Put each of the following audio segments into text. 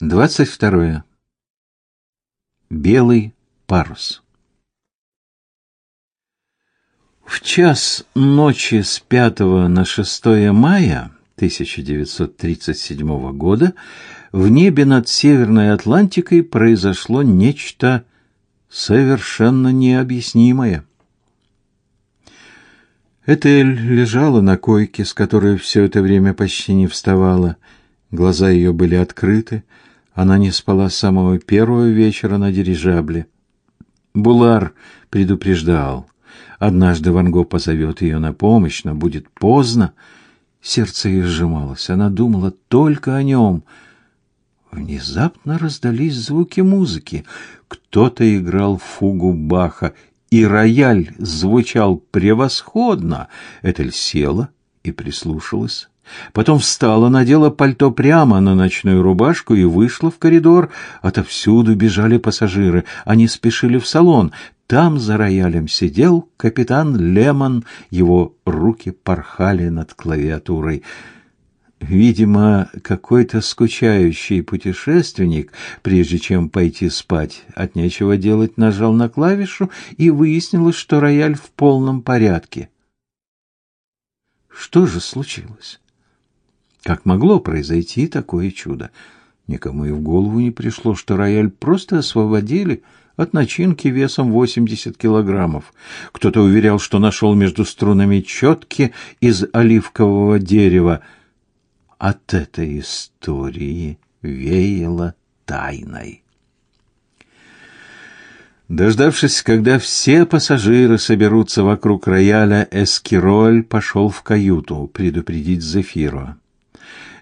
Двадцать второе. Белый парус. В час ночи с 5 на 6 мая 1937 года в небе над Северной Атлантикой произошло нечто совершенно необъяснимое. Этель лежала на койке, с которой все это время почти не вставала. Глаза ее были открыты. Она не спала с самого первого вечера на дирижабле. Булар предупреждал. Однажды Ван Го позовет ее на помощь, но будет поздно. Сердце ее сжималось. Она думала только о нем. Внезапно раздались звуки музыки. Кто-то играл фугу Баха, и рояль звучал превосходно. Этель села и прислушалась. Потом встала, надела пальто прямо на ночную рубашку и вышла в коридор. Отовсюду бежали пассажиры. Они спешили в салон. Там за роялем сидел капитан Лемон. Его руки порхали над клавиатурой. Видимо, какой-то скучающий путешественник, прежде чем пойти спать, от нечего делать нажал на клавишу и выяснилось, что рояль в полном порядке. Что же случилось? Как могло произойти такое чудо? Никому и в голову не пришло, что рояль просто освободили от начинки весом 80 килограммов. Кто-то уверял, что нашел между струнами четки из оливкового дерева — от этой истории веяло тайной. Дождавшись, когда все пассажиры соберутся вокруг рояля, Эскироль пошел в каюту предупредить Зефира.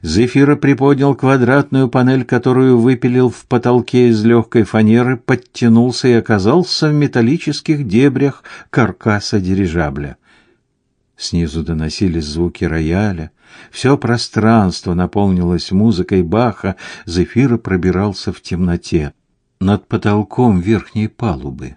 Зефира приподнял квадратную панель, которую выпилил в потолке из легкой фанеры, подтянулся и оказался в металлических дебрях каркаса дирижабля. Снизу доносились звуки рояля, все пространство наполнилось музыкой Баха, Зефира пробирался в темноте. Над потолком верхней палубы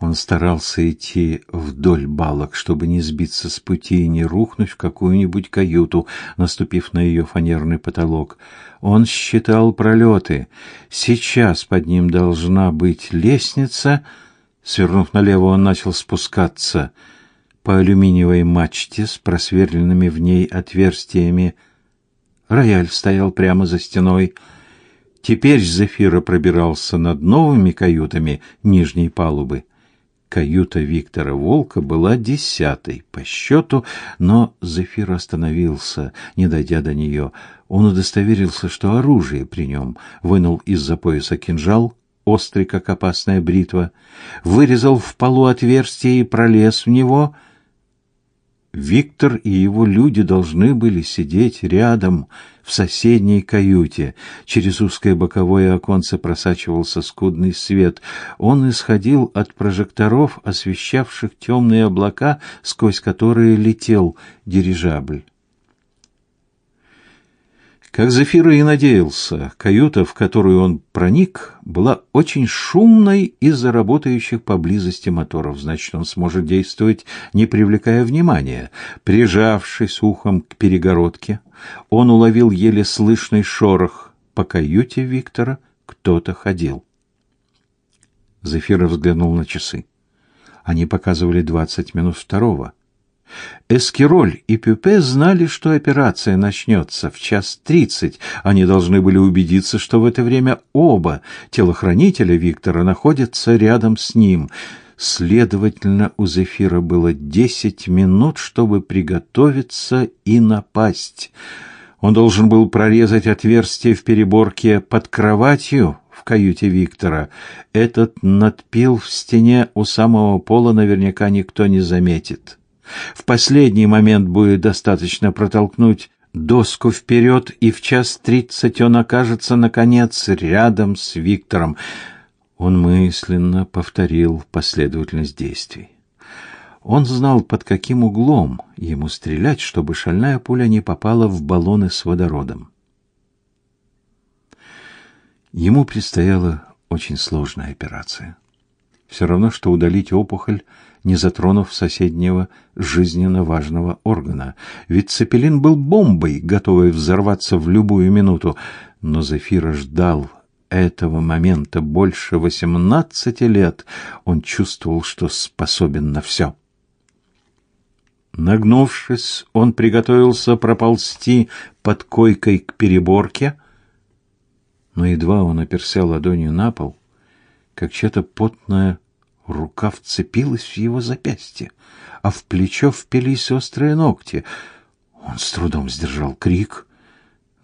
он старался идти вдоль балок, чтобы не сбиться с пути и не рухнуть в какую-нибудь каюту, наступив на ее фанерный потолок. Он считал пролеты. Сейчас под ним должна быть лестница. Свернув налево, он начал спускаться — по алюминиевой мачте с просверленными в ней отверстиями. Рояль стоял прямо за стеной. Теперь Зефира пробирался над новыми каютами нижней палубы. Каюта Виктора Волка была десятой по счету, но Зефир остановился, не дойдя до нее. Он удостоверился, что оружие при нем, вынул из-за пояса кинжал, острый, как опасная бритва, вырезал в полу отверстие и пролез в него — Виктор и его люди должны были сидеть рядом в соседней каюте. Через узкое боковое оконце просачивался скудный свет. Он исходил от прожекторов, освещавших темные облака, сквозь которые летел дирижабль. Как Зефир и надеялся, каюта, в которую он проник, была очень шумной из-за работающих поблизости моторов. Значит, он сможет действовать, не привлекая внимания. Прижавшись ухом к перегородке, он уловил еле слышный шорох. По каюте Виктора кто-то ходил. Зефир взглянул на часы. Они показывали двадцать минут второго. Эскироль и Пюпе знали, что операция начнется в час тридцать. Они должны были убедиться, что в это время оба телохранителя Виктора находятся рядом с ним. Следовательно, у Зефира было десять минут, чтобы приготовиться и напасть. Он должен был прорезать отверстие в переборке под кроватью в каюте Виктора. Этот надпил в стене у самого пола наверняка никто не заметит. В последний момент будет достаточно протолкнуть доску вперед, и в час тридцать он окажется, наконец, рядом с Виктором. Он мысленно повторил последовательность действий. Он знал, под каким углом ему стрелять, чтобы шальная пуля не попала в баллоны с водородом. Ему предстояла очень сложная операция. Все равно, что удалить опухоль, не затронув соседнего жизненно важного органа. Ведь Цепелин был бомбой, готовой взорваться в любую минуту. Но Зефира ждал этого момента больше восемнадцати лет. Он чувствовал, что способен на все. Нагнувшись, он приготовился проползти под койкой к переборке, но едва он оперся ладонью на пол, как чья-то потная рука вцепилась в его запястье, а в плечо впились острые ногти. Он с трудом сдержал крик,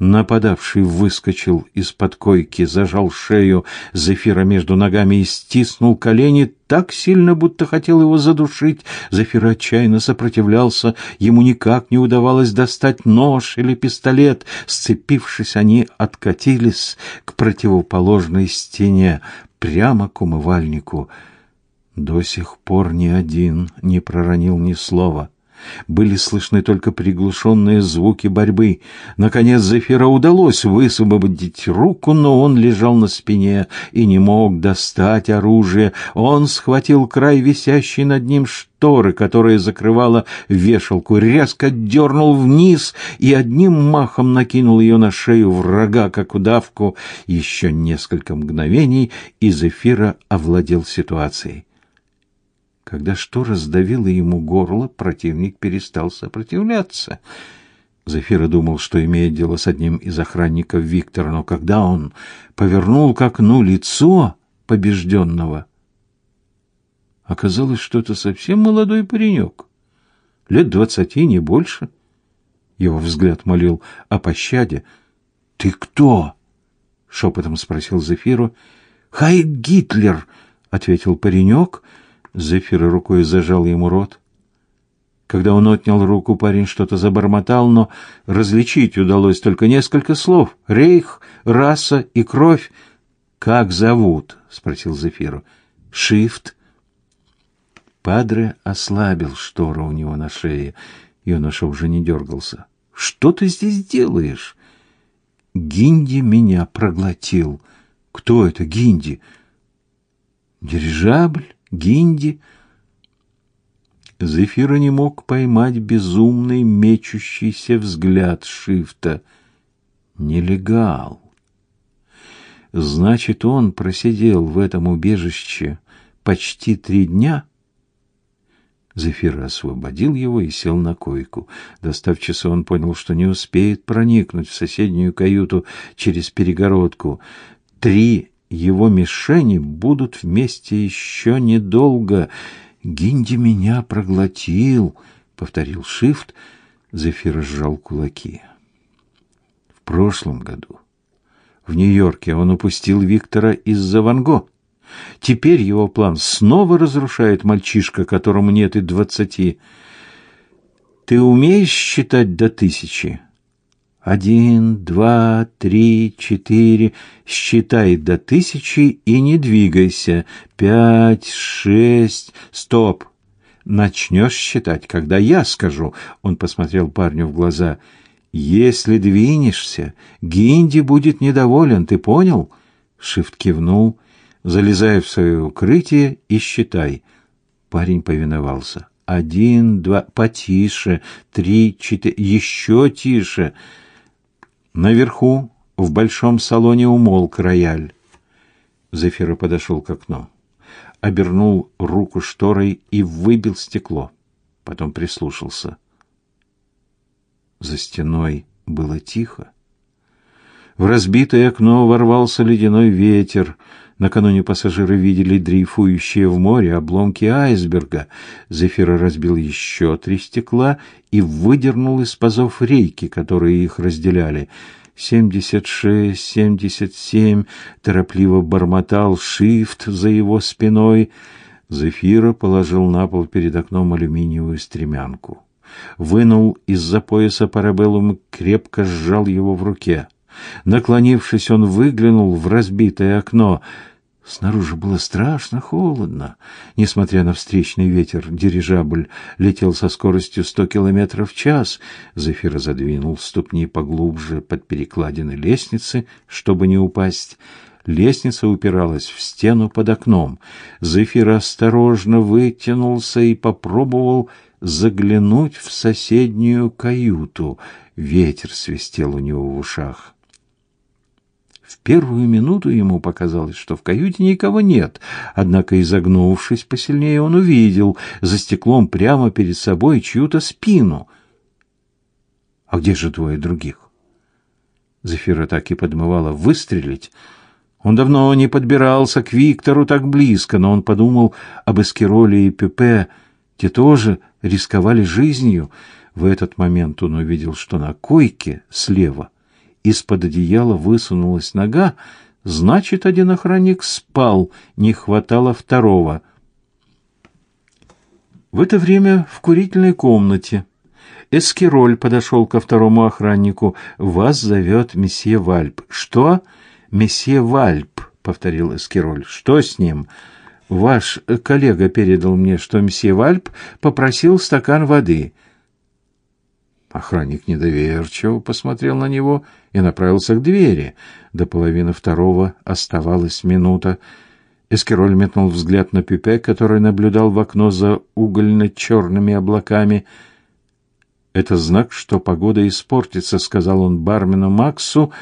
Нападавший выскочил из-под койки, зажал шею Зефира между ногами и стиснул колени так сильно, будто хотел его задушить. Зефир отчаянно сопротивлялся, ему никак не удавалось достать нож или пистолет. Сцепившись, они откатились к противоположной стене, прямо к умывальнику. До сих пор ни один не проронил ни слова. Были слышны только приглушенные звуки борьбы. Наконец Зефира удалось высвободить руку, но он лежал на спине и не мог достать оружие. Он схватил край висящей над ним шторы, которая закрывала вешалку, резко дернул вниз и одним махом накинул ее на шею врага, как удавку. Еще несколько мгновений, и Зефира овладел ситуацией. Когда штора сдавила ему горло, противник перестал сопротивляться. Зафира думал, что имеет дело с одним из охранников Виктора, но когда он повернул к окну лицо побежденного, оказалось, что это совсем молодой паренек, лет двадцати, не больше. Его взгляд молил о пощаде. «Ты кто?» — шепотом спросил Зефиру. «Хай Гитлер!» — ответил паренек — Зефир рукой зажал ему рот. Когда он отнял руку, парень что-то забормотал, но различить удалось только несколько слов. «Рейх», «раса» и «кровь». «Как зовут?» — спросил Зефиру. «Шифт». Падре ослабил штору у него на шее. Юноша уже не дергался. «Что ты здесь делаешь?» «Гинди меня проглотил». «Кто это Гинди?» «Дирижабль?» Гинди. Зефира не мог поймать безумный мечущийся взгляд Шифта. Нелегал. Значит, он просидел в этом убежище почти три дня. Зефир освободил его и сел на койку. Достав часы, он понял, что не успеет проникнуть в соседнюю каюту через перегородку. Три его мишени будут вместе еще недолго. Гинди меня проглотил, повторил Шифт. Зефир сжал кулаки. В прошлом году в Нью-Йорке он упустил Виктора из-за Ван Го. Теперь его план снова разрушает мальчишка, которому нет и двадцати. Ты умеешь считать до тысячи? Один, два, три, четыре. Считай до тысячи и не двигайся. Пять, шесть. Стоп. Начнешь считать, когда я скажу. Он посмотрел парню в глаза. Если двинешься, Гинди будет недоволен, ты понял? Шифт кивнул. Залезай в свое укрытие и считай. Парень повиновался. Один, два, потише, три, четыре, еще тише. Наверху, в большом салоне, умолк рояль. Зефира подошел к окну, обернул руку шторой и выбил стекло. Потом прислушался. За стеной было тихо. В разбитое окно ворвался ледяной ветер. Накануне пассажиры видели дрейфующие в море обломки айсберга. Зефира разбил еще три стекла и выдернул из пазов рейки, которые их разделяли. «Семьдесят шесть, семьдесят семь», — торопливо бормотал шифт за его спиной. Зефира положил на пол перед окном алюминиевую стремянку. Вынул из-за пояса парабеллум и крепко сжал его в руке. Наклонившись, он выглянул в разбитое окно. Снаружи было страшно холодно. Несмотря на встречный ветер, дирижабль летел со скоростью сто километров в час. Зефир задвинул ступни поглубже под перекладины лестницы, чтобы не упасть. Лестница упиралась в стену под окном. Зефир осторожно вытянулся и попробовал заглянуть в соседнюю каюту. Ветер свистел у него в ушах. В первую минуту ему показалось, что в каюте никого нет, однако, изогнувшись посильнее, он увидел за стеклом прямо перед собой чью-то спину. А где же двое других? Зефира так и подмывала выстрелить. Он давно не подбирался к Виктору так близко, но он подумал об Эскироле и Пепе. Те тоже рисковали жизнью. В этот момент он увидел, что на койке слева из-под одеяла высунулась нога, значит, один охранник спал, не хватало второго. В это время в курительной комнате Эскироль подошел ко второму охраннику. «Вас зовет месье Вальп». «Что?» «Месье Вальп», — повторил Эскироль. «Что с ним?» «Ваш коллега передал мне, что месье Вальп попросил стакан воды». Охранник недоверчиво посмотрел на него и направился к двери. До половины второго оставалась минута. Эскироль метнул взгляд на Пюпе, который наблюдал в окно за угольно-черными облаками. «Это знак, что погода испортится», — сказал он бармену Максу.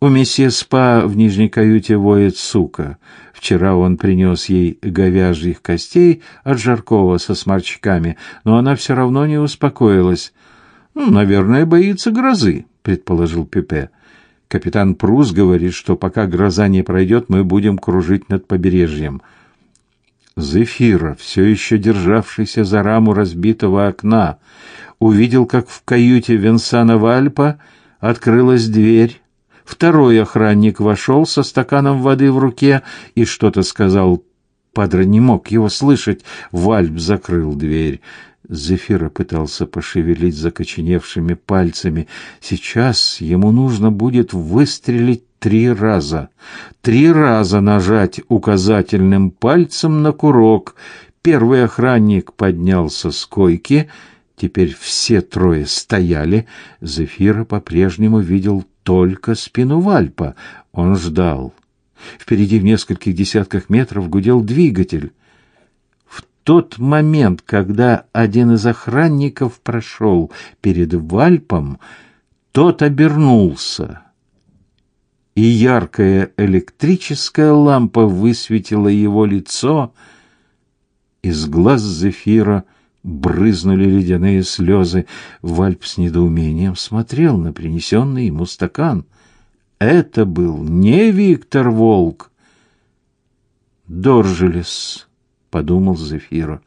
«У месье Спа в нижней каюте воет сука. Вчера он принес ей говяжьих костей от Жаркова со сморчками, но она все равно не успокоилась». Ну, наверное, боится грозы, предположил Пепе. Капитан Прус говорит, что пока гроза не пройдет, мы будем кружить над побережьем. Зефира, все еще державшийся за раму разбитого окна, увидел, как в каюте Венсана Вальпа открылась дверь. Второй охранник вошел со стаканом воды в руке и что-то сказал. Падре не мог его слышать. Вальп закрыл дверь. Зефира пытался пошевелить закоченевшими пальцами. Сейчас ему нужно будет выстрелить три раза. Три раза нажать указательным пальцем на курок. Первый охранник поднялся с койки. Теперь все трое стояли. Зефира по-прежнему видел только спину Вальпа. Он ждал. Впереди в нескольких десятках метров гудел двигатель тот момент, когда один из охранников прошел перед Вальпом, тот обернулся, и яркая электрическая лампа высветила его лицо. Из глаз Зефира брызнули ледяные слезы. Вальп с недоумением смотрел на принесенный ему стакан. Это был не Виктор Волк. Доржелес подумал Зефира.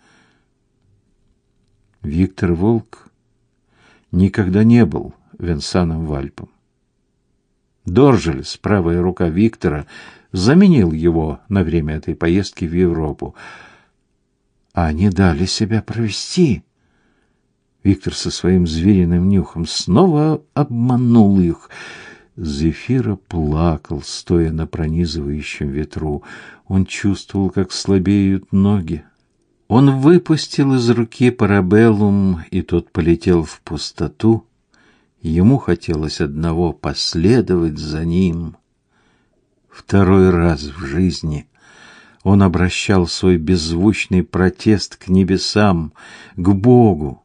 Виктор Волк никогда не был Венсаном Вальпом. Доржелес, правая рука Виктора, заменил его на время этой поездки в Европу. А они дали себя провести. Виктор со своим звериным нюхом снова обманул их. Зефира плакал, стоя на пронизывающем ветру. Он чувствовал, как слабеют ноги. Он выпустил из руки парабеллум, и тот полетел в пустоту. Ему хотелось одного последовать за ним. Второй раз в жизни он обращал свой беззвучный протест к небесам, к Богу.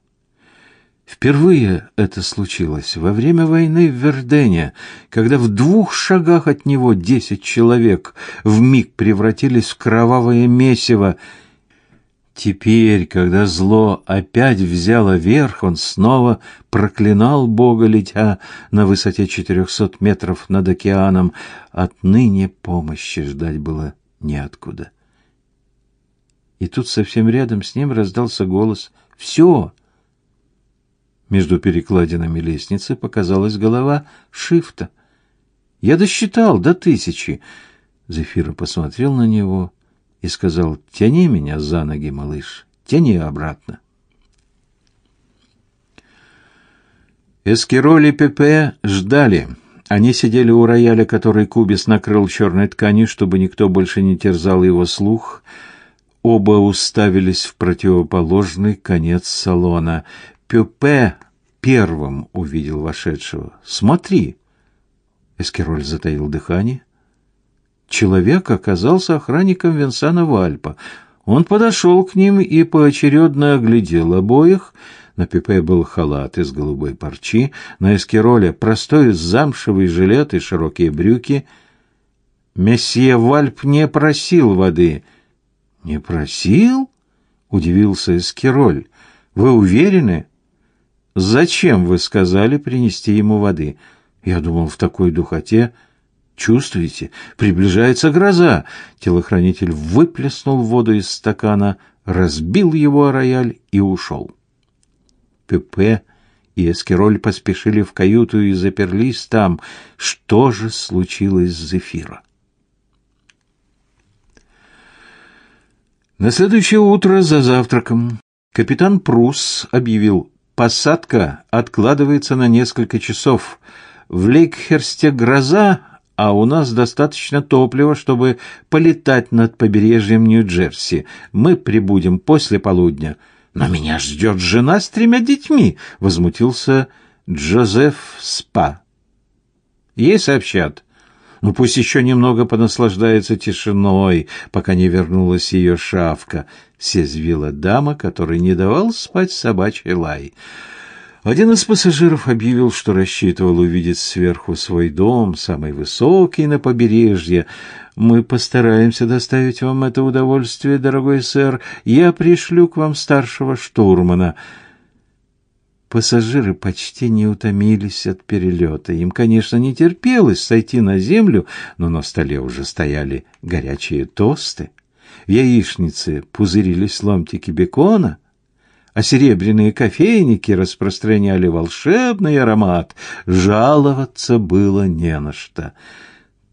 Впервые это случилось во время войны в Вердене, когда в двух шагах от него десять человек в миг превратились в кровавое месиво. Теперь, когда зло опять взяло верх, он снова проклинал Бога, летя на высоте четырехсот метров над океаном. Отныне помощи ждать было неоткуда. И тут совсем рядом с ним раздался голос «Все!» Между перекладинами лестницы показалась голова Шифта. Я досчитал до тысячи. Зефира посмотрел на него и сказал: "Тяни меня за ноги, малыш, тяни обратно". Эскироль и ждали. Они сидели у рояля, который Кубис накрыл черной тканью, чтобы никто больше не терзал его слух. Оба уставились в противоположный конец салона. Пюпе первым увидел вошедшего. «Смотри!» Эскероль затаил дыхание. человек оказался охранником Винсана Вальпа. Он подошел к ним и поочередно оглядел обоих. На Пепе был халат из голубой парчи, на Эскироле простой замшевый жилет и широкие брюки. Месье Вальп не просил воды. «Не просил?» — удивился Эскироль. «Вы уверены?» «Зачем вы сказали принести ему воды?» «Я думал, в такой духоте...» Чувствуете? Приближается гроза. Телохранитель выплеснул воду из стакана, разбил его о рояль и ушел. Пепе и Эскироль поспешили в каюту и заперлись там. Что же случилось с Зефира? На следующее утро за завтраком капитан Прус объявил, посадка откладывается на несколько часов. В Лейкхерсте гроза, а у нас достаточно топлива, чтобы полетать над побережьем Нью-Джерси. Мы прибудем после полудня. Но меня ждет жена с тремя детьми, возмутился Джозеф Спа. Ей сообщат. Ну пусть еще немного понаслаждается тишиной, пока не вернулась ее шавка, съязвила дама, которой не давал спать собачий лай. Один из пассажиров объявил, что рассчитывал увидеть сверху свой дом, самый высокий на побережье. Мы постараемся доставить вам это удовольствие, дорогой сэр. Я пришлю к вам старшего штурмана. Пассажиры почти не утомились от перелета. Им, конечно, не терпелось сойти на землю, но на столе уже стояли горячие тосты. В яичнице пузырились ломтики бекона — а серебряные кофейники распространяли волшебный аромат. Жаловаться было не на что.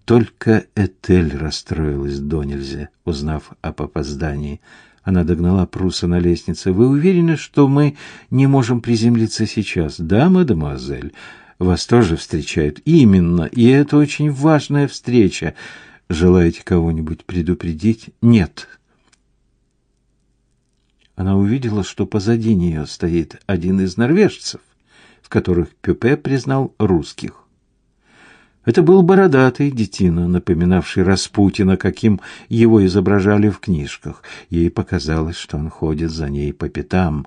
Только Этель расстроилась до нельзя, узнав об опоздании. Она догнала Пруса на лестнице. «Вы уверены, что мы не можем приземлиться сейчас?» «Да, мадемуазель. Вас тоже встречают». «Именно. И это очень важная встреча. Желаете кого-нибудь предупредить?» «Нет она увидела, что позади нее стоит один из норвежцев, в которых Пюпе признал русских. Это был бородатый детина, напоминавший Распутина, каким его изображали в книжках. Ей показалось, что он ходит за ней по пятам.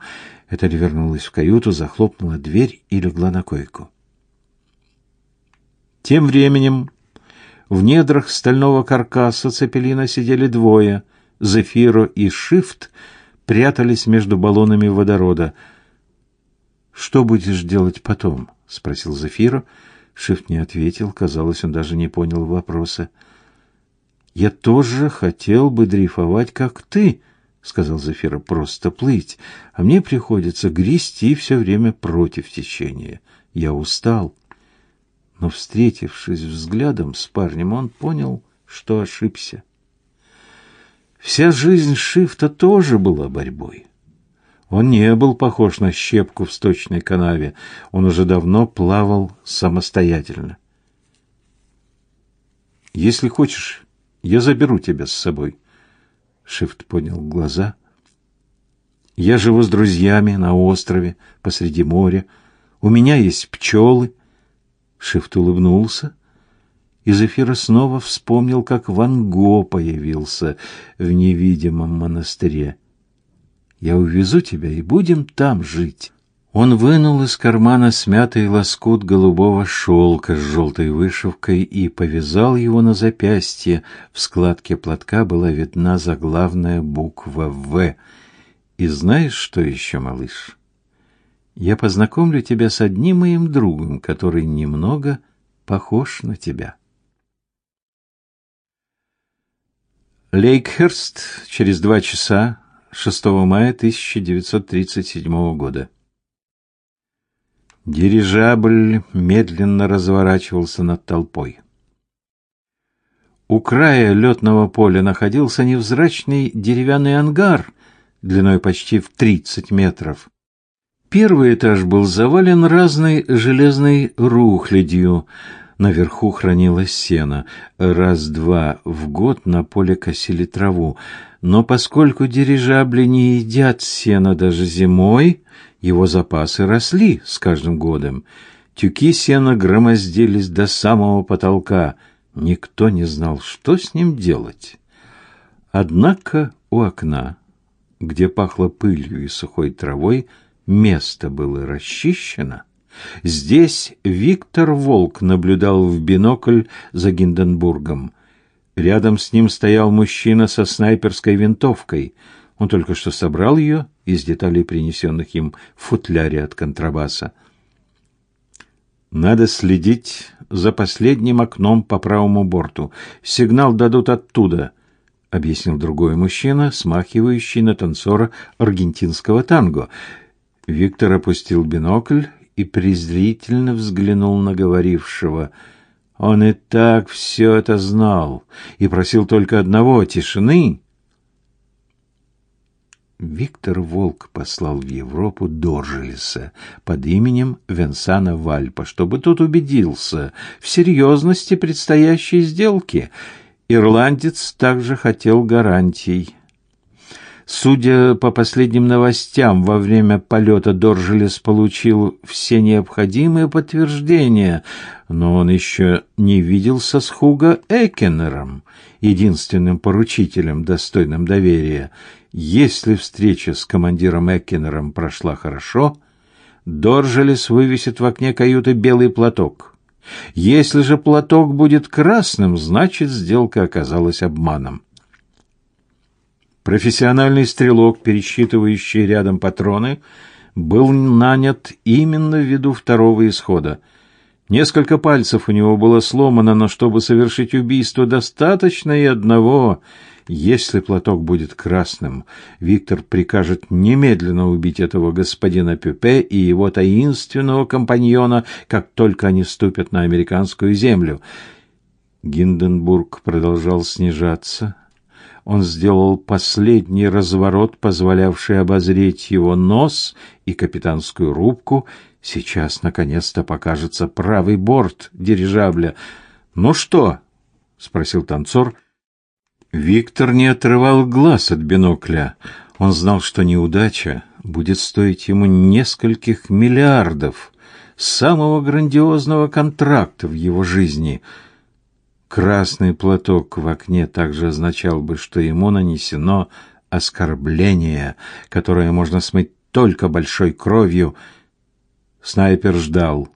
Этель вернулась в каюту, захлопнула дверь и легла на койку. Тем временем в недрах стального каркаса цепелина сидели двое — Зефиро и Шифт — прятались между баллонами водорода. «Что будешь делать потом?» — спросил Зафира. Шифт не ответил, казалось, он даже не понял вопроса. «Я тоже хотел бы дрейфовать, как ты», — сказал Зафира, — «просто плыть, а мне приходится грести все время против течения. Я устал». Но, встретившись взглядом с парнем, он понял, что ошибся. Вся жизнь Шифта тоже была борьбой. Он не был похож на щепку в сточной канаве. Он уже давно плавал самостоятельно. Если хочешь, я заберу тебя с собой. Шифт поднял глаза. Я живу с друзьями на острове посреди моря. У меня есть пчелы. Шифт улыбнулся и Зефира снова вспомнил, как Ван Го появился в невидимом монастыре. «Я увезу тебя, и будем там жить». Он вынул из кармана смятый лоскут голубого шелка с желтой вышивкой и повязал его на запястье. В складке платка была видна заглавная буква «В». «И знаешь, что еще, малыш? Я познакомлю тебя с одним моим другом, который немного похож на тебя». Лейкхерст через два часа 6 мая 1937 года. Дирижабль медленно разворачивался над толпой. У края летного поля находился невзрачный деревянный ангар длиной почти в 30 метров. Первый этаж был завален разной железной рухлядью, Наверху хранилось сено. Раз-два в год на поле косили траву. Но поскольку дирижабли не едят сено даже зимой, его запасы росли с каждым годом. Тюки сена громоздились до самого потолка. Никто не знал, что с ним делать. Однако у окна, где пахло пылью и сухой травой, место было расчищено. Здесь Виктор Волк наблюдал в бинокль за Гинденбургом. Рядом с ним стоял мужчина со снайперской винтовкой. Он только что собрал ее из деталей, принесенных им в футляре от контрабаса. Надо следить за последним окном по правому борту. Сигнал дадут оттуда, объяснил другой мужчина, смахивающий на танцора аргентинского танго. Виктор опустил бинокль и презрительно взглянул на говорившего. Он и так все это знал и просил только одного — тишины. Виктор Волк послал в Европу Доржелеса под именем Венсана Вальпа, чтобы тот убедился в серьезности предстоящей сделки. Ирландец также хотел гарантий. Судя по последним новостям, во время полета Доржелес получил все необходимые подтверждения, но он еще не виделся с Хуго Экенером, единственным поручителем, достойным доверия, если встреча с командиром Эккенером прошла хорошо, Доржелес вывесит в окне каюты белый платок. Если же платок будет красным, значит, сделка оказалась обманом. Профессиональный стрелок, пересчитывающий рядом патроны, был нанят именно ввиду второго исхода. Несколько пальцев у него было сломано, но чтобы совершить убийство, достаточно и одного — если платок будет красным, Виктор прикажет немедленно убить этого господина Пюпе и его таинственного компаньона, как только они ступят на американскую землю. Гинденбург продолжал снижаться. Он сделал последний разворот, позволявший обозреть его нос и капитанскую рубку. Сейчас наконец-то покажется правый борт дирижабля. "Ну что?" спросил танцор. Виктор не отрывал глаз от бинокля. Он знал, что неудача будет стоить ему нескольких миллиардов, самого грандиозного контракта в его жизни. Красный платок в окне также означал бы, что ему нанесено оскорбление, которое можно смыть только большой кровью. Снайпер ждал.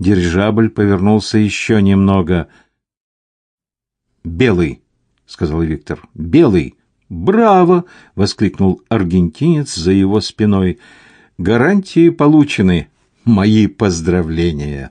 Дирижабль повернулся еще немного. «Белый!» сказал Виктор. Белый. Браво, воскликнул аргентинец за его спиной. Гарантии получены. Мои поздравления.